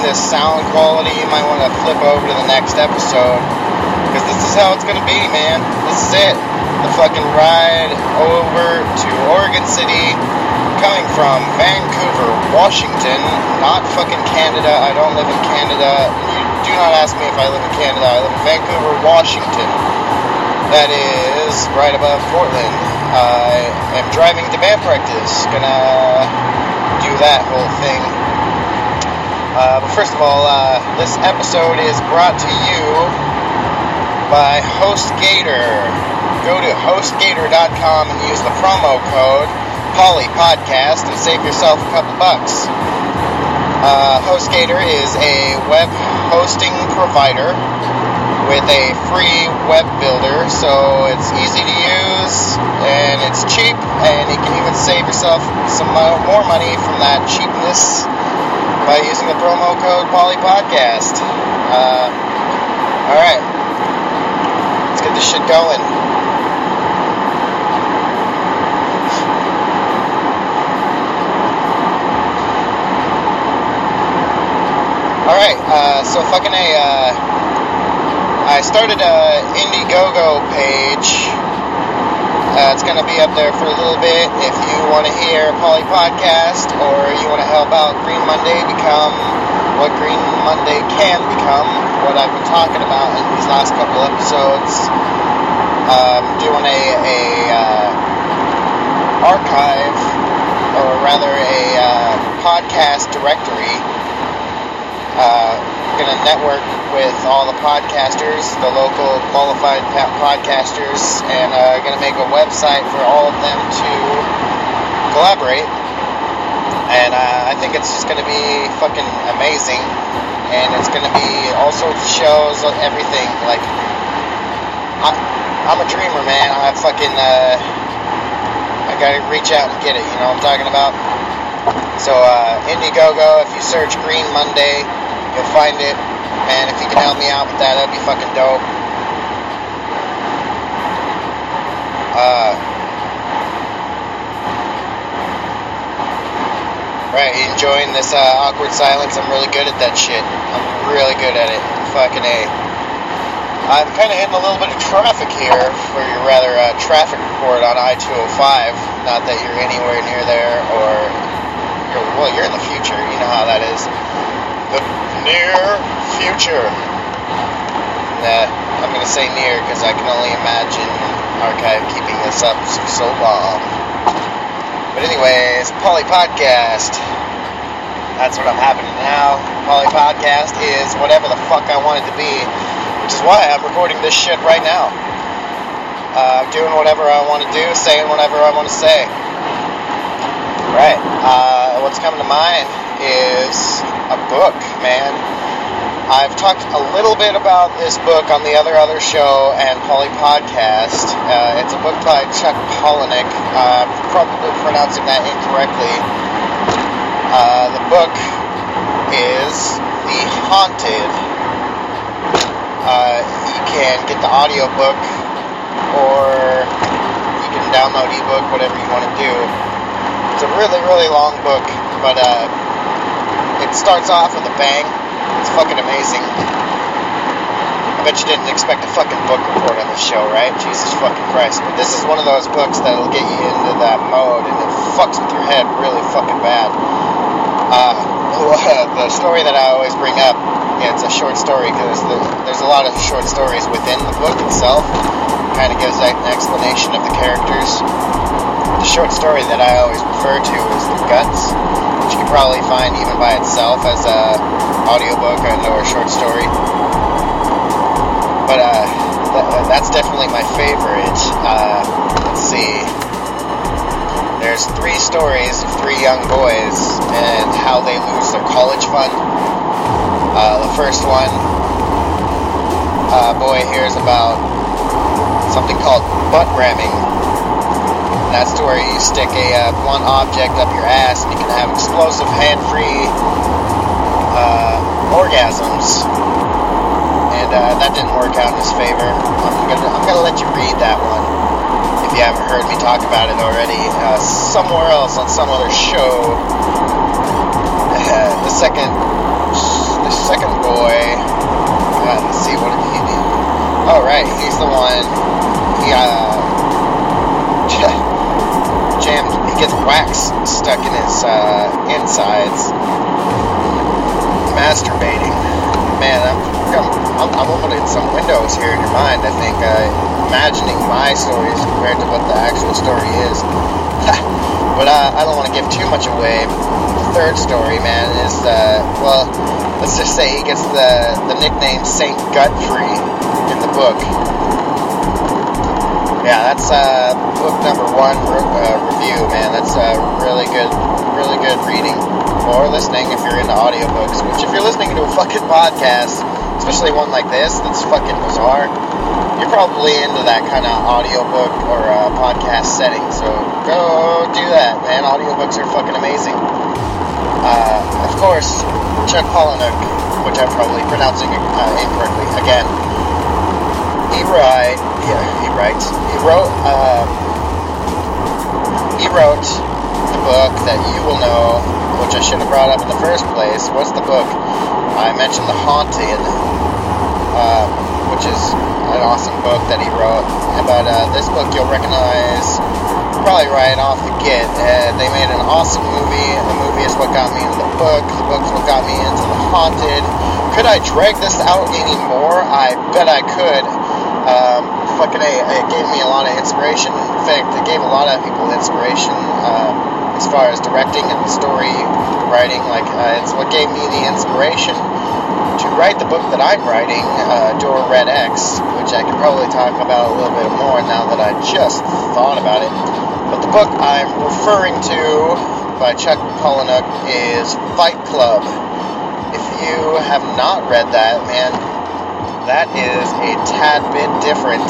this sound quality, you might want to flip over to the next episode. Because this is how it's going to be, man. This is it. The fucking ride over to Oregon City coming from Vancouver, Washington, not fucking Canada. I don't live in Canada. You do not ask me if I live in Canada. I live in Vancouver, Washington. That is right above Portland. I am driving to band practice. Gonna do that whole thing. Uh, first of all, uh, this episode is brought to you by HostGator. Go to HostGator.com and use the promo code Polley Podcast and save yourself a couple bucks. Uh, HostGator is a web hosting provider with a free web builder, so it's easy to use and it's cheap, and you can even save yourself some more money from that cheapness by using the promo code PolleyPodcast. Uh, all right, let's get this shit going. All right, uh, so fucking a. Uh, I started a Indiegogo page. Uh, it's gonna be up there for a little bit. If you want to hear Polley podcast or you want to help out Green Monday become what Green Monday can become, what I've been talking about in these last couple episodes, um, doing a, a uh, archive or rather a uh, podcast directory going to network with all the podcasters, the local qualified podcasters, and uh, going to make a website for all of them to collaborate. And uh, I think it's just going to be fucking amazing. And it's going to be all sorts of shows, everything. Like, I, I'm a dreamer, man. I fucking, uh, I gotta reach out and get it. You know what I'm talking about? So, uh, Indiegogo, if you search Green Monday, you'll find it. And if you can help me out with that, that'd be fucking dope. Uh, right, enjoying this uh, awkward silence? I'm really good at that shit. I'm really good at it. Fucking A. I'm kind of hitting a little bit of traffic here for your rather uh, traffic report on I-205. Not that you're anywhere near there, or you're, well, you're in the future. You know how that is. The near future. Nah, I'm gonna say near because I can only imagine Archive keeping this up for so long. But anyways, Polley Podcast. That's what I'm happening now. Polley Podcast is whatever the fuck I want it to be, which is why I'm recording this shit right now. Uh, doing whatever I want to do, saying whatever I want to say. Right. Uh, what's coming to mind is a book, man. I've talked a little bit about this book on the other other show and Polley podcast. Uh, it's a book by Chuck Palahniuk. Uh, probably pronouncing that incorrectly. Uh, the book is The Haunted. Uh, you can get the audio book or you can download ebook, whatever you want to do. It's a really, really long book, but uh, it starts off with a bang. It's fucking amazing. I bet you didn't expect a fucking book report on this show, right? Jesus fucking Christ. But this is one of those books that'll get you into that mode and it fucks with your head really fucking bad. Uh, the story that I always bring up, yeah, it's a short story because the, there's a lot of short stories within the book itself. Kind of gives an explanation of the characters. The short story that I always refer to is The Guts, which you can probably find even by itself as a audiobook or a short story. But uh, th- that's definitely my favorite. Uh, let's see. There's three stories of three young boys and how they lose their college fund. Uh, the first one, uh, boy hears about something called butt ramming. That's to where you stick a uh, blunt object up your ass and you can have explosive hand-free uh, orgasms. And uh, that didn't work out in his favor. I'm gonna, I'm gonna let you read that one if you haven't heard me talk about it already. Uh, somewhere else on some other show. the second, the second boy. Uh, let's see what he. Oh right, he's the one. He uh. He gets wax stuck in his uh, insides. Masturbating. Man, I'm, I'm, I'm opening some windows here in your mind. I think uh, imagining my stories compared to what the actual story is. but uh, I don't want to give too much away. The third story, man, is uh, well, let's just say he gets the the nickname Saint Gut-Free in the book. Yeah, that's uh, book number one uh, review, man. That's uh, really good, really good reading or listening if you're into audiobooks. Which, if you're listening to a fucking podcast, especially one like this that's fucking bizarre, you're probably into that kind of audiobook or uh, podcast setting. So go do that, man. Audiobooks are fucking amazing. Uh, of course, Chuck Palahniuk, which I'm probably pronouncing uh, incorrectly again. He write, yeah, he He wrote, uh, he wrote the book that you will know, which I should have brought up in the first place. What's the book? I mentioned The Haunted, uh, which is an awesome book that he wrote. But uh, this book you'll recognize probably right off the get. Uh, they made an awesome movie. The movie is what got me into the book. The book's what got me into The Haunted. Could I drag this out any more? I bet I could. Fucking A, it gave me a lot of inspiration. In fact, it gave a lot of people inspiration uh, as far as directing and story writing. Like, uh, it's what gave me the inspiration to write the book that I'm writing, uh, Door Red X, which I could probably talk about a little bit more now that I just thought about it. But the book I'm referring to by Chuck Palahniuk is Fight Club. If you have not read that, man, that is a tad bit different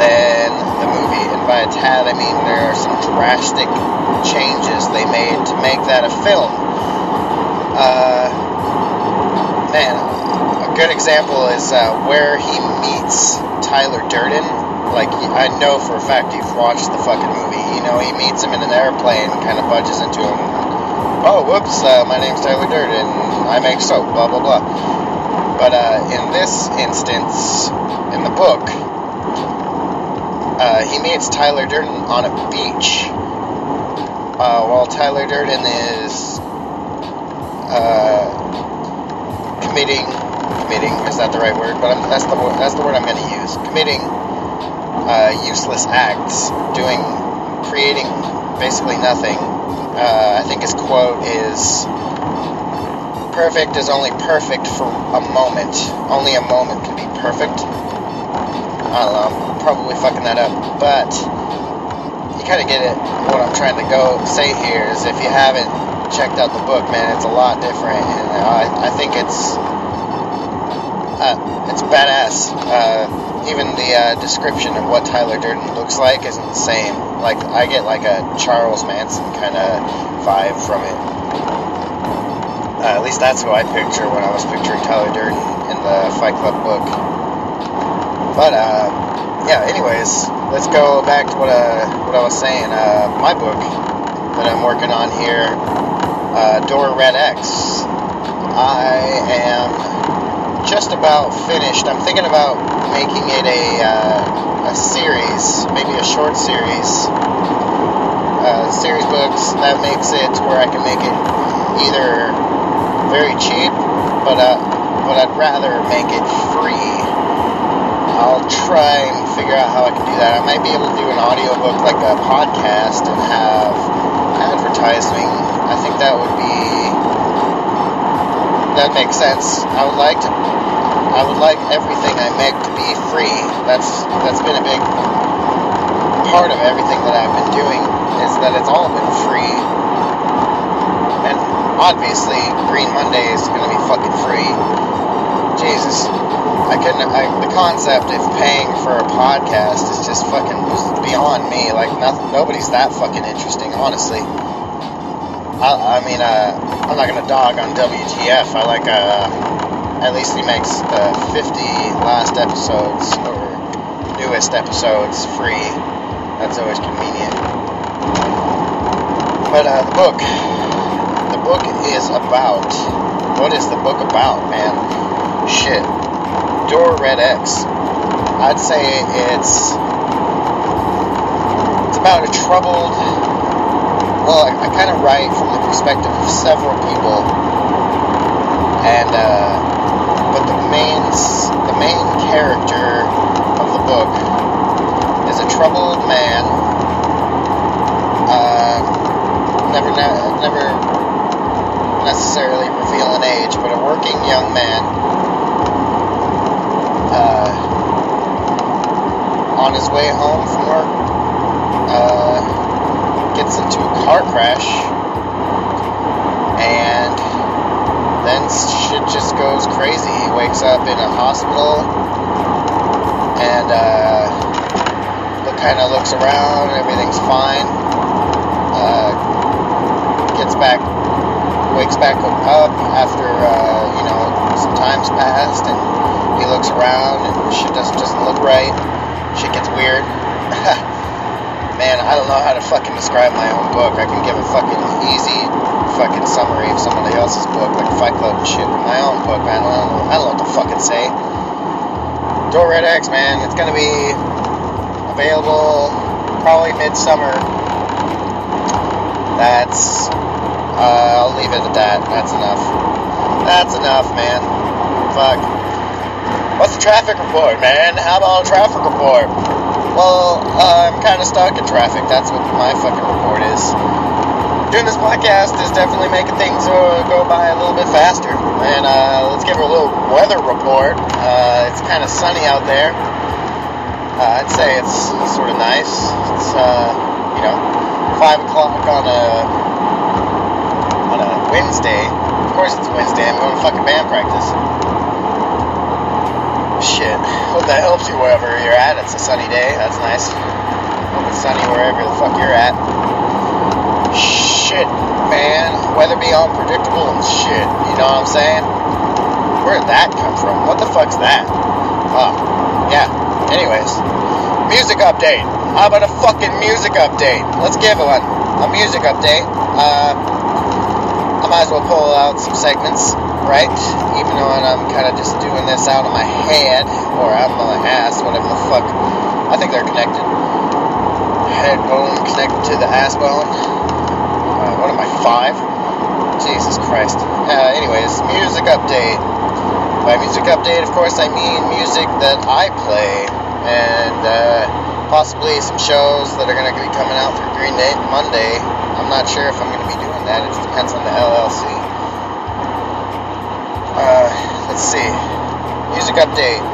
than the movie. And by a tad, I mean there are some drastic changes they made to make that a film. Uh, man, a good example is uh, where he meets Tyler Durden. Like, I know for a fact you've watched the fucking movie. You know, he meets him in an airplane, kind of budges into him. Oh, whoops, uh, my name's Tyler Durden. I make soap, blah, blah, blah. But uh, in this instance, in the book, uh, he meets Tyler Durden on a beach. Uh, while Tyler Durden is uh, committing, committing is that the right word? But I'm, that's the that's the word I'm going to use. Committing uh, useless acts, doing, creating basically nothing. Uh, I think his quote is perfect is only perfect for a moment. Only a moment can be perfect. I don't know, I'm probably fucking that up, but you kind of get it. What I'm trying to go say here is if you haven't checked out the book, man, it's a lot different, and I, I think it's uh, it's badass. Uh, even the uh, description of what Tyler Durden looks like is insane. Like I get like a Charles Manson kind of vibe from it. Uh, at least that's who I picture when I was picturing Tyler Durden in the Fight Club book. But uh, yeah. Anyways, let's go back to what uh, what I was saying. Uh, my book that I'm working on here, uh, Door Red X. I am just about finished. I'm thinking about making it a uh, a series, maybe a short series. Uh, series books that makes it where I can make it either very cheap, but uh, but I'd rather make it free. I'll try and figure out how I can do that. I might be able to do an audiobook like a podcast and have advertising. I think that would be that makes sense. I would like to I would like everything I make to be free. That's that's been a big part of everything that I've been doing is that it's all been free. Obviously Green Monday is going to be fucking free. Jesus. I couldn't. I, the concept of paying for a podcast is just fucking beyond me. Like, nothing, nobody's that fucking interesting, honestly. I, I mean, uh, I'm not gonna dog on WTF. I like, uh, at least he makes the 50 last episodes or newest episodes free. That's always convenient. But uh, the book, book is about. What is the book about, man? Shit. Door Red X. I'd say it's it's about a troubled. Well, I, I kind of write from the perspective of several people, and uh, but the main the main character of the book is a troubled man. Uh, never never necessarily reveal an age, but a working young man uh, on his way home from work, uh, gets into a car crash, and then shit just goes crazy. He wakes up in a hospital, and uh, kind of looks around, everything's fine. Uh, gets back, wakes back up after uh, you know some time's passed, and he looks around and shit doesn't doesn't look right. Shit gets weird. Man, I don't know how to fucking describe my own book. I can give a fucking easy fucking summary of somebody else's book, like Fight Club and shit. My own book, man, I don't know, I don't know what to fucking say. Door Red X, man, it's gonna be available probably midsummer. That's uh, I'll leave it at that. That's enough. That's enough, man. Fuck. What's the traffic report, man? How about a traffic report? Well, uh, I'm kind of stuck in traffic. That's what my fucking report is. Doing this podcast is definitely making things uh, go by a little bit faster. And uh, let's give a little weather report. Uh, it's kind of sunny out there. Uh, I'd say it's sort of nice. It's, uh, you know, 5 o'clock on a, on a Wednesday. Of course it's Wednesday. I'm going to fucking band practice. Shit. Hope that helps you wherever you're at. It's a sunny day. That's nice. Hope it's sunny wherever the fuck you're at. Shit, man. Weather be unpredictable and shit. You know what I'm saying? Where did that come from? What the fuck's that? Oh, yeah. Anyways, music update. How about a fucking music update? Let's give one. A music update. Uh, I might as well pull out some segments right? Even though I'm kind of just doing this out of my head or out of my ass, whatever the fuck. I think they're connected. Head bone connected to the ass bone. Uh, what am I, five? Jesus Christ. Uh, anyways, music update. By music update, of course, I mean music that I play. And uh, possibly some shows that are going to be coming out through Green Day Monday. I'm not sure if I'm going to be doing that. It depends on the LLC. Let's see. Music update.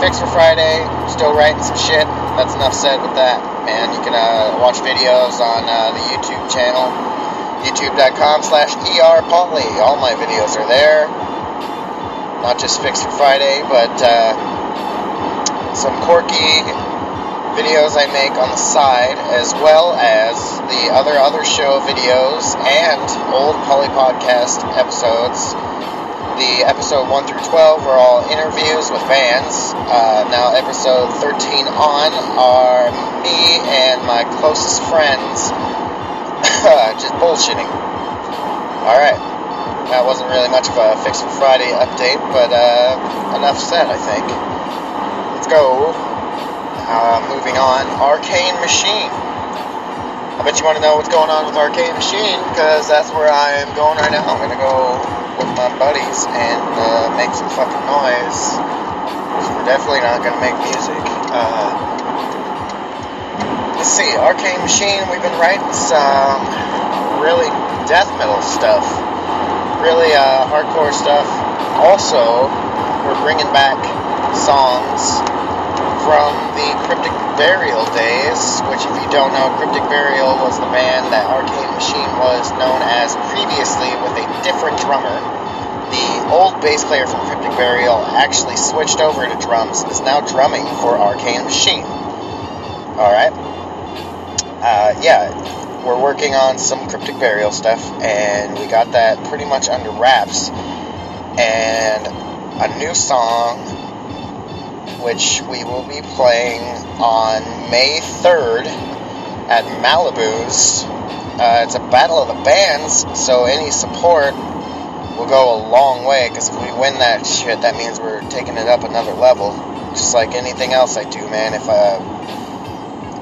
Fix for Friday. Still writing some shit. That's enough said with that, man. You can uh, watch videos on uh, the YouTube channel. YouTube.com slash ERPolley. All my videos are there. Not just Fix for Friday, but uh, some quirky videos I make on the side, as well as the other other show videos and old Polley Podcast episodes episode 1 through 12 were all interviews with fans. Uh, now, episode 13 on are me and my closest friends just bullshitting. Alright. That wasn't really much of a Fix for Friday update, but uh, enough said, I think. Let's go. Uh, moving on. Arcane Machine. I bet you want to know what's going on with Arcane Machine, because that's where I am going right now. I'm going to go buddies and uh, make some fucking noise. We're definitely not gonna make music. Uh, let's see, Arcane Machine. We've been writing some really death metal stuff, really uh, hardcore stuff. Also, we're bringing back songs from the Cryptic Burial days, which, if you don't know, Cryptic Burial was the band that Arcane Machine was known as previously with a different drummer. Old bass player from Cryptic Burial actually switched over to drums and is now drumming for Arcane Machine. Alright? Uh, yeah, we're working on some Cryptic Burial stuff, and we got that pretty much under wraps. And a new song, which we will be playing on May 3rd at Malibu's. Uh, it's a battle of the bands, so any support will go a long way. Because if we win that shit, that means we're taking it up another level. Just like anything else I do, man. If uh,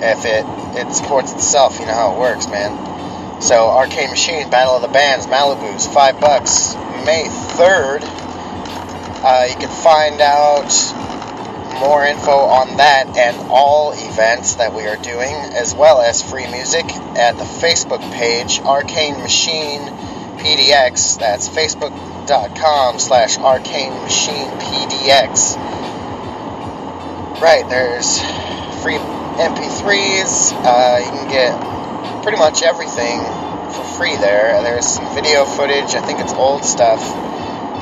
if it it supports itself, you know how it works, man. So Arcane Machine, Battle of the Bands, Malibu's, five bucks, May third. Uh, you can find out more info on that and all events that we are doing, as well as free music, at the Facebook page Arcane Machine PDX. That's facebook.com slash Arcane Machine PDX. Right, there's free MP3s. Uh, you can get pretty much everything for free there. There's some video footage. I think it's old stuff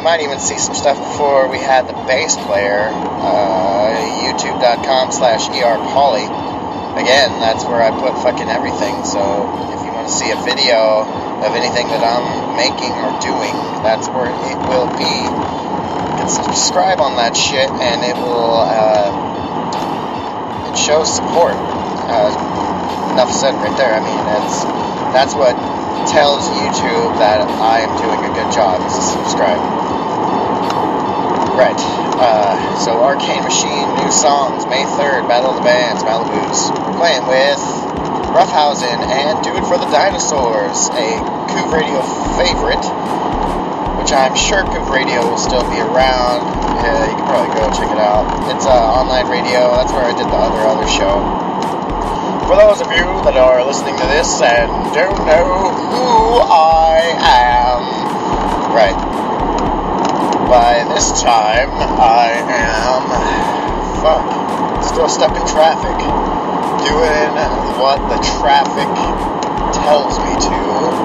you might even see some stuff before we had the bass player. Uh, YouTube.com slash erpolley. Again, that's where I put fucking everything. So if you want to see a video of anything that I'm making or doing, that's where it will be. Subscribe on that shit, and it will. Uh, it shows support. Uh, enough said right there. I mean, that's that's what tells YouTube that I am doing a good job is to subscribe. Right. Uh, so Arcane Machine, new songs, May 3rd, Battle of the Bands, Malibu's. Playing with Roughhausen and Do It for the Dinosaurs, a Coov Radio favorite, which I'm sure Coov Radio will still be around. Yeah, you can probably go check it out. It's uh, online radio. That's where I did the other other show. For those of you that are listening to this and don't know who I am, right by this time, I am, fuck, still stuck in traffic. Doing what the traffic tells me to,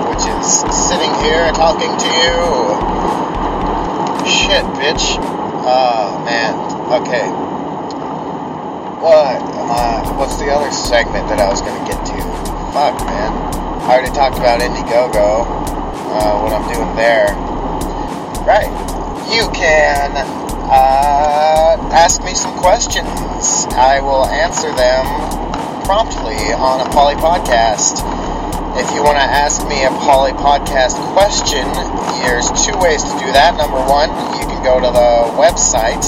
which is sitting here talking to you. Shit, bitch. Oh, man. Okay. What am I, what's the other segment that I was going to get to? Fuck, man. I already talked about Indiegogo, uh, what I'm doing there. Right you can uh, ask me some questions. I will answer them promptly on a Polley Podcast. If you want to ask me a Polley Podcast question, there's two ways to do that. Number one, you can go to the website,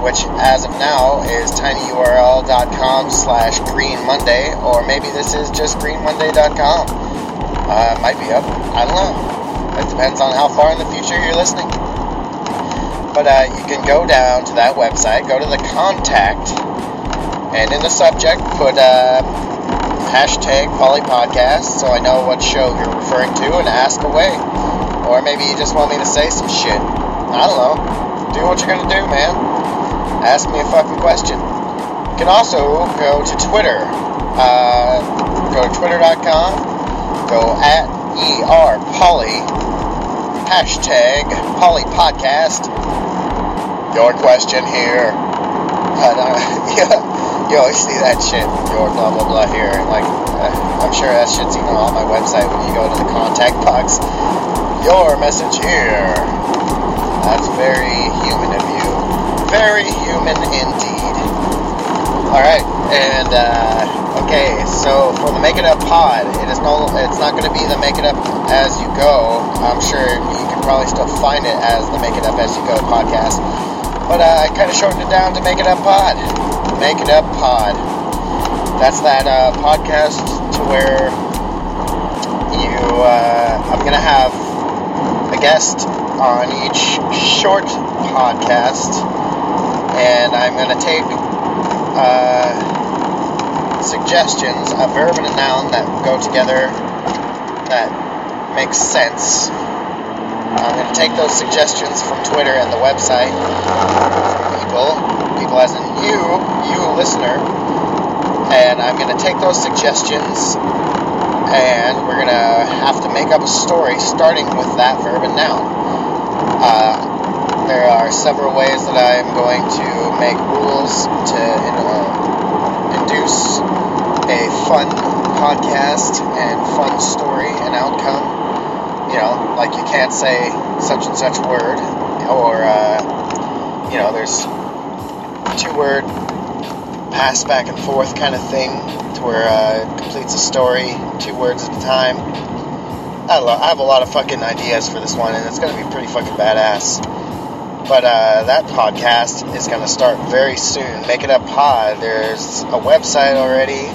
which as of now is tinyurl.com slash green monday, or maybe this is just greenmonday.com. Uh, might be up. I don't know. It depends on how far in the future you're listening. But uh, you can go down to that website, go to the contact, and in the subject put uh, hashtag polleypodcast so I know what show you're referring to and ask away. Or maybe you just want me to say some shit. I don't know. Do what you're gonna do, man. Ask me a fucking question. You can also go to Twitter. Uh, go to twitter.com. Go at er polley hashtag polley podcast your question here. And, uh, yeah, you always see that shit, your blah blah blah here. Like, uh, I'm sure that shit's even on my website when you go to the contact box. Your message here. That's very human of you. Very human indeed. Alright, and, uh, okay, so for the Make It Up pod, it is no, it's not going to be the Make It Up as you go. I'm sure you can probably still find it as the Make It Up as you go podcast but uh, I kind of shortened it down to Make It Up Pod. Make It Up Pod. That's that uh, podcast to where you, uh, I'm going to have a guest on each short podcast, and I'm going to take uh, suggestions, a verb and a noun that go together that makes sense I'm going to take those suggestions from Twitter and the website people, people as in you, you listener, and I'm going to take those suggestions and we're going to have to make up a story starting with that verb and noun. Uh, there are several ways that I am going to make rules to uh, induce a fun podcast and fun story and outcome. You know, like you can't say such and such word, or, uh, you know, there's two word pass back and forth kind of thing to where uh, it completes a story two words at a time. I, I have a lot of fucking ideas for this one, and it's going to be pretty fucking badass. But uh, that podcast is going to start very soon. Make It Up Pod. There's a website already,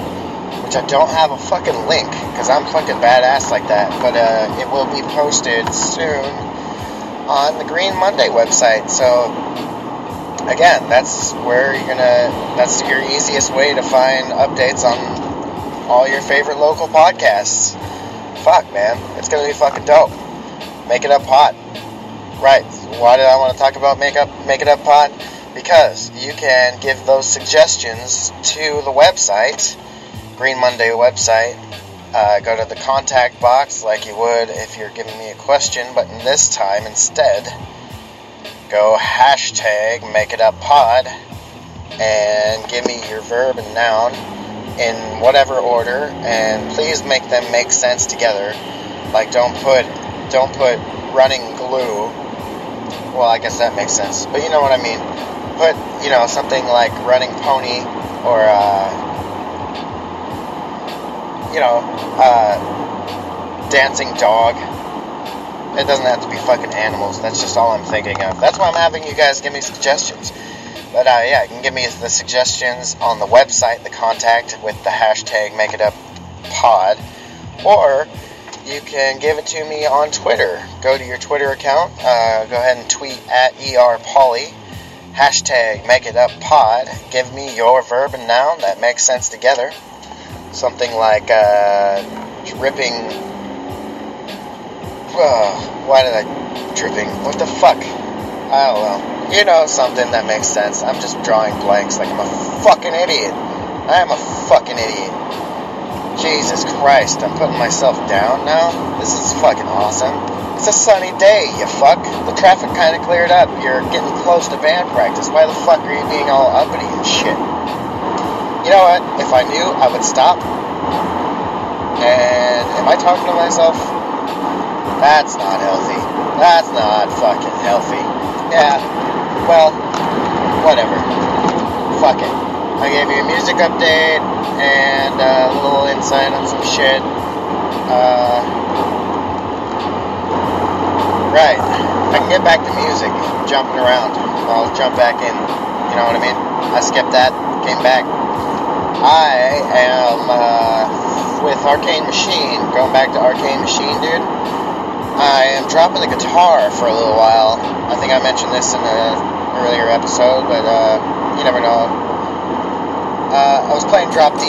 which I don't have a fucking link because I'm fucking badass like that. But uh, it will be posted soon on the Green Monday website. So again, that's where you're gonna. That's your easiest way to find updates on all your favorite local podcasts. Fuck, man, it's gonna be fucking dope. Make it up hot. Right. Why did I want to talk about make up make it up pod? Because you can give those suggestions to the website, Green Monday website. Uh, go to the contact box like you would if you're giving me a question, but in this time instead go hashtag make it up pod and give me your verb and noun in whatever order and please make them make sense together. Like don't put don't put running glue. Well i guess that makes sense but you know what i mean. Put you know something like running pony or uh, you know uh, dancing dog it doesn't have to be fucking animals. That's just all I'm thinking of. That's why I'm having you guys give me suggestions. But uh, yeah, you can give me the suggestions on the website, the contact with the hashtag Make It Up Pod, or you can give it to me on Twitter. Go to your Twitter account. Uh, go ahead and tweet at erpolley. Hashtag Make It Pod. Give me your verb and noun that makes sense together. Something like uh, dripping Why did I tripping? What the fuck? I don't know. You know something that makes sense. I'm just drawing blanks like I'm a fucking idiot. I am a fucking idiot. Jesus Christ, I'm putting myself down now. This is fucking awesome. It's a sunny day, you fuck. The traffic kind of cleared up. You're getting close to band practice. Why the fuck are you being all uppity and shit? You know what? If I knew, I would stop. And am I talking to myself? That's not healthy. That's not fucking healthy. Yeah, well, whatever. Fuck it. I gave you a music update and a little insight on some shit. Uh, right. I can get back to music, jumping around. I'll jump back in. You know what I mean? I skipped that, came back. I am uh, with Arcane Machine, going back to Arcane Machine, dude. I am dropping the guitar for a little while. I think I mentioned this in an earlier episode, but uh, you never know. Uh, I was playing drop D,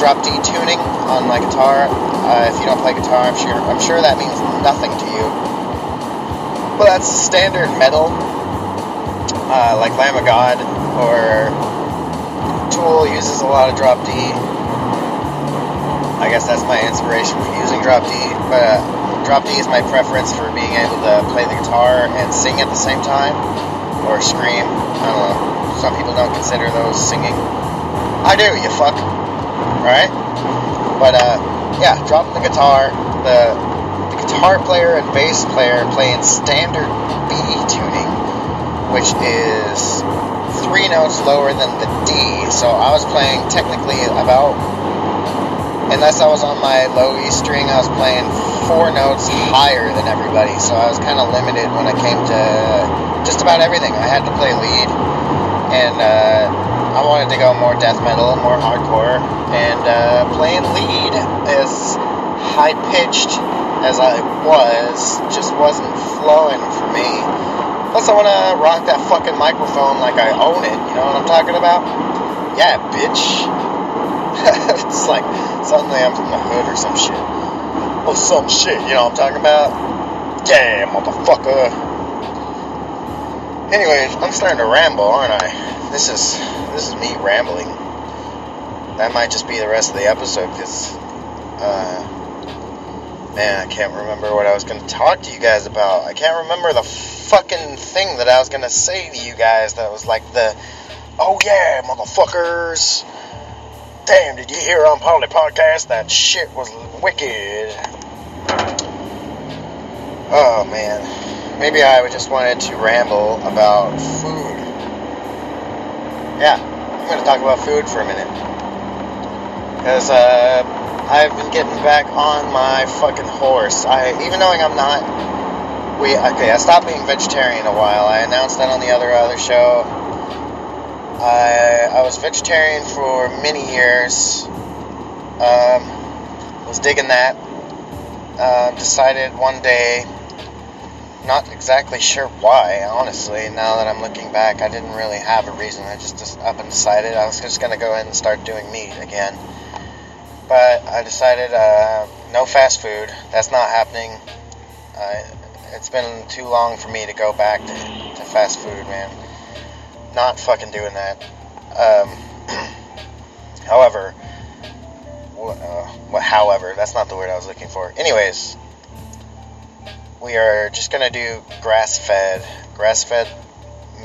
drop D tuning on my guitar. Uh, if you don't play guitar, I'm sure I'm sure that means nothing to you. Well, that's standard metal, uh, like Lamb of God or Tool uses a lot of drop D. I guess that's my inspiration for using drop D, but Drop D is my preference for being able to play the guitar and sing at the same time, or scream. I don't know. Some people don't consider those singing. I do, you fuck. Right? But uh, yeah, drop the guitar. The, the guitar player and bass player play in standard B tuning, which is three notes lower than the D. So I was playing technically about unless I was on my low E string, I was playing four notes higher than everybody. So I was kind of limited when it came to just about everything. I had to play lead, and uh, I wanted to go more death metal, more hardcore, and uh, playing lead as high pitched as I was just wasn't flowing for me. Plus, I want to rock that fucking microphone like I own it. You know what I'm talking about? Yeah, bitch. it's like suddenly I'm from the hood or some shit. Or some shit, you know what I'm talking about? Yeah, motherfucker. Anyways, I'm starting to ramble, aren't I? This is this is me rambling. That might just be the rest of the episode because uh, Man, I can't remember what I was going to talk to you guys about. I can't remember the fucking thing that I was going to say to you guys that was like the, oh yeah, motherfuckers. Damn, did you hear on Polley Podcast? That shit was wicked. Oh man. Maybe I just wanted to ramble about food. Yeah, I'm going to talk about food for a minute. Because, uh, I've been getting back on my fucking horse. I even knowing I'm not. We okay. I stopped being vegetarian a while. I announced that on the other other show. I I was vegetarian for many years. Um, was digging that. Uh, decided one day. Not exactly sure why, honestly. Now that I'm looking back, I didn't really have a reason. I just, just up and decided I was just gonna go ahead and start doing meat again but I decided uh, no fast food. That's not happening. Uh, it's been too long for me to go back to, to fast food, man. Not fucking doing that. Um, however, uh, however, that's not the word I was looking for. Anyways, we are just gonna do grass-fed, grass-fed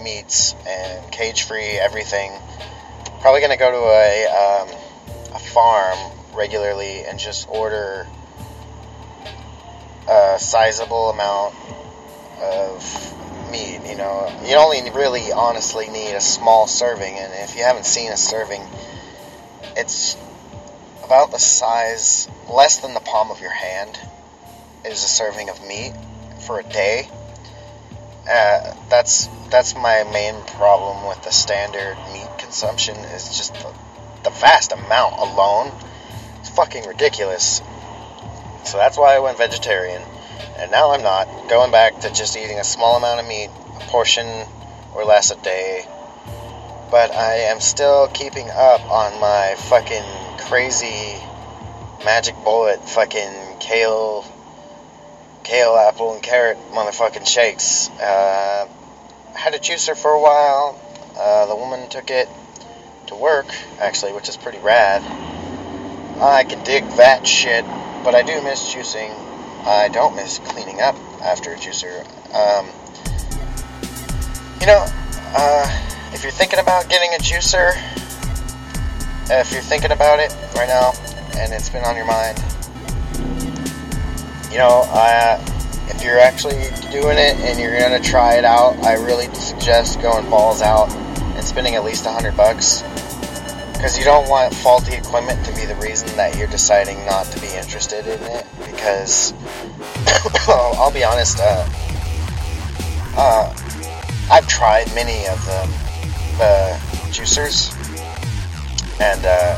meats and cage-free everything. Probably gonna go to a um, a farm regularly and just order a sizable amount of meat. You know, you only really honestly need a small serving, and if you haven't seen a serving, it's about the size, less than the palm of your hand, is a serving of meat for a day. Uh, that's that's my main problem with the standard meat consumption is just the, the vast amount alone It's fucking ridiculous. So that's why I went vegetarian. And now I'm not. Going back to just eating a small amount of meat, a portion or less a day. But I am still keeping up on my fucking crazy magic bullet fucking kale kale apple and carrot motherfucking shakes. Uh, had a juicer for a while. Uh, the woman took it to work, actually, which is pretty rad. I can dig that shit, but I do miss juicing. I don't miss cleaning up after a juicer. Um, you know, uh, if you're thinking about getting a juicer, if you're thinking about it right now and it's been on your mind, you know, uh, if you're actually doing it and you're gonna try it out, I really suggest going balls out and spending at least a hundred bucks because you don't want faulty equipment to be the reason that you're deciding not to be interested in it. Because I'll be honest, uh, uh, I've tried many of the, the juicers, and uh,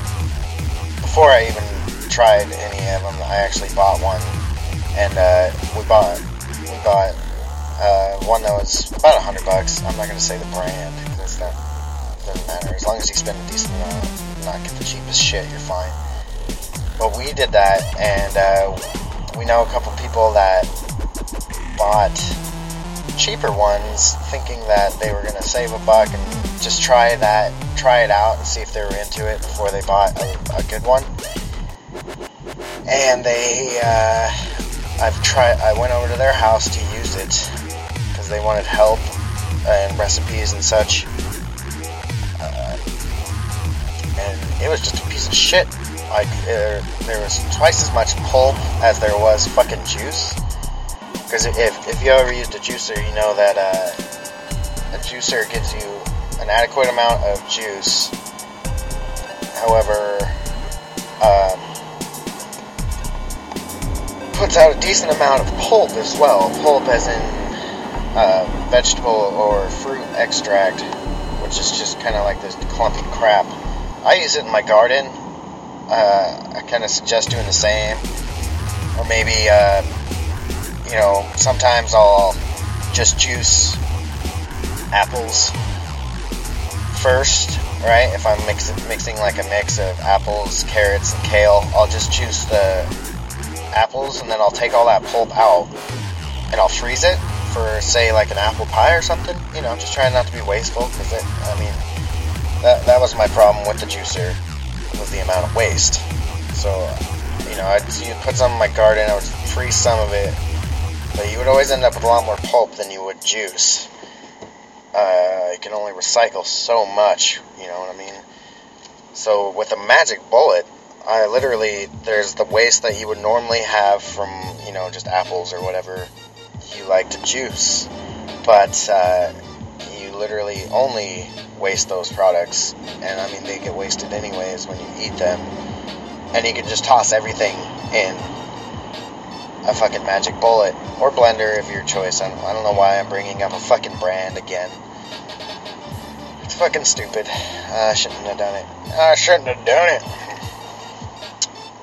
before I even tried any of them, I actually bought one, and uh, we bought we bought uh, one that was about a hundred bucks. I'm not gonna say the brand because that doesn't matter. As long as you spend a decent amount, not get the cheapest shit, you're fine. But we did that, and uh, we know a couple people that bought cheaper ones, thinking that they were gonna save a buck and just try that, try it out, and see if they were into it before they bought a, a good one. And they, uh, I've tried. I went over to their house to use it because they wanted help and recipes and such and it was just a piece of shit. Like there, there was twice as much pulp as there was fucking juice. Because if if you ever used a juicer, you know that uh, a juicer gives you an adequate amount of juice. However, um, puts out a decent amount of pulp as well. Pulp as in uh, vegetable or fruit extract, which is just kind of like this clumpy crap. I use it in my garden. Uh, I kind of suggest doing the same. Or maybe, uh, you know, sometimes I'll just juice apples first, right? If I'm mixing, mixing like a mix of apples, carrots, and kale, I'll just juice the apples and then I'll take all that pulp out and I'll freeze it for, say, like an apple pie or something. You know, just trying not to be wasteful because, it I mean, that, that was my problem with the juicer, was the amount of waste. So, you you know, I'd put some in my garden, I would freeze some of it, but you would always end up with a lot more pulp than you would juice. Uh, you can only recycle so much, you know what I mean? So with a magic bullet, I literally there's the waste that you would normally have from you know just apples or whatever you like to juice, but uh, you literally only waste those products, and I mean they get wasted anyways when you eat them, and you can just toss everything in a fucking magic bullet or blender of your choice. I don't, I don't know why I'm bringing up a fucking brand again. It's fucking stupid. I shouldn't have done it. I shouldn't have done it.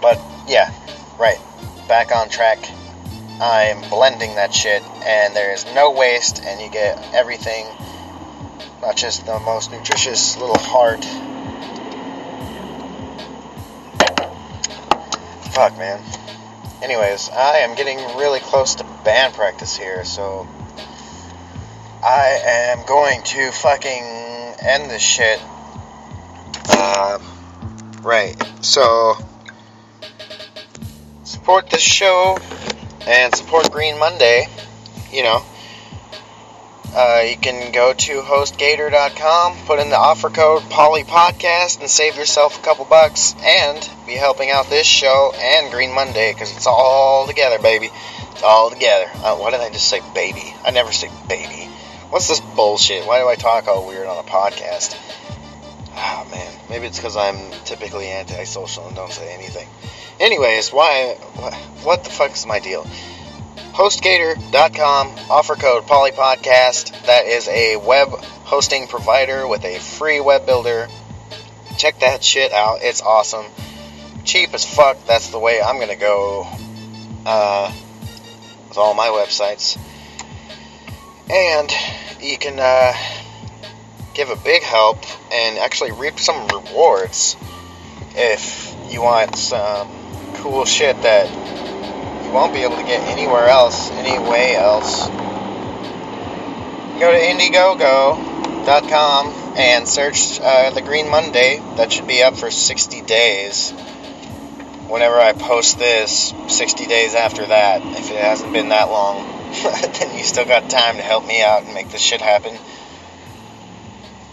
But yeah, right. Back on track. I'm blending that shit, and there is no waste, and you get everything. Not just the most nutritious little heart. Fuck, man. Anyways, I am getting really close to band practice here, so I am going to fucking end this shit. Uh, right. So support this show and support Green Monday. You know, uh, you can go to hostgator.com, put in the offer code PolleyPodcast, and save yourself a couple bucks, and be helping out this show and Green Monday because it's all together, baby. It's all together. Uh, why did I just say baby? I never say baby. What's this bullshit? Why do I talk all weird on a podcast? Oh man, maybe it's because I'm typically antisocial and don't say anything. Anyways, why? What the fuck is my deal? HostGator.com, offer code PolleyPodcast. That is a web hosting provider with a free web builder. Check that shit out. It's awesome. Cheap as fuck. That's the way I'm gonna go uh, with all my websites. And you can uh, give a big help and actually reap some rewards if you want some cool shit that you won't be able to get anywhere else, any way else. Go to Indiegogo.com and search uh, the Green Monday. That should be up for 60 days. Whenever I post this, 60 days after that, if it hasn't been that long, then you still got time to help me out and make this shit happen.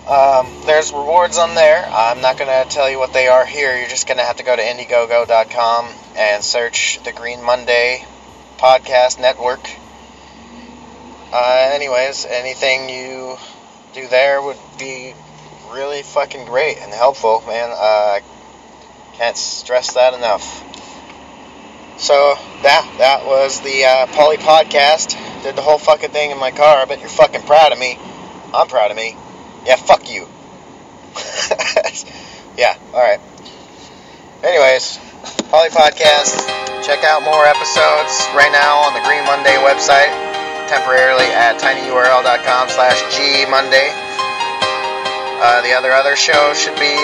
Um, there's rewards on there. I'm not going to tell you what they are here. You're just going to have to go to Indiegogo.com and search the Green Monday Podcast Network. Uh, anyways, anything you do there would be really fucking great and helpful, man. Uh, I can't stress that enough. So, that, that was the uh, Polley Podcast. Did the whole fucking thing in my car. I bet you're fucking proud of me. I'm proud of me. Yeah, fuck you. yeah, alright. Anyways, Polley Podcast. Check out more episodes right now on the Green Monday website, temporarily at tinyurl.com slash gmonday. Uh, the other other show should be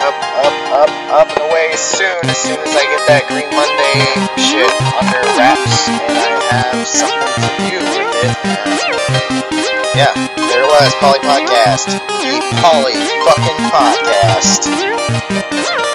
up, up, up, up and away soon, as soon as I get that Green Monday shit under wraps and I have something to do with it. yeah, there it Polley Podcast. The Polley fucking Podcast.